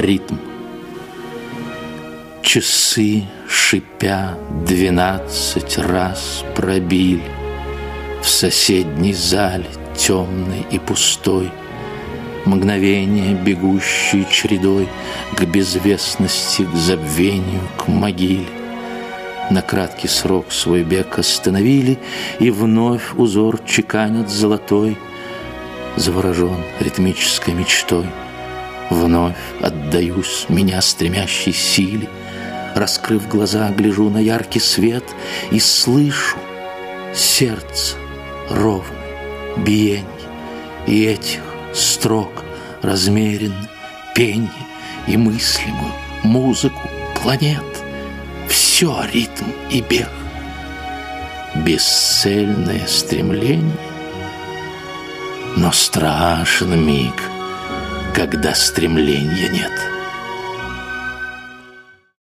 ритм. Часы, шипя, двенадцать раз пробили В соседней зале темной и пустой Мгновения, бегущие чередой К безвестности, к забвению, к могиле на краткий срок свой бег остановили, И вновь узор чеканят золотой, Заворожен ритмической мечтой. Вновь отдаюсь меня стремящей силе, Раскрыв глаза, гляжу на яркий свет И слышу сердце ровное биенье И этих строк размеренно пенье И мыслимую музыку планет. Все ритм и бег. Бесцельное стремление, но страшен миг, когда стремления нет.